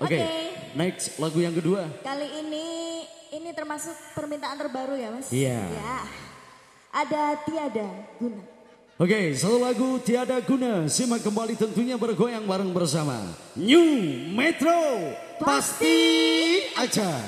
Oke, Oke. next lagu yang kedua. Kali ini ini termasuk permintaan terbaru ya mas? Iya. Ya. Ada tiada guna. Oke, satu lagu tiada guna. Simak kembali tentunya bergoyang bareng bersama New Metro. Pasti aja.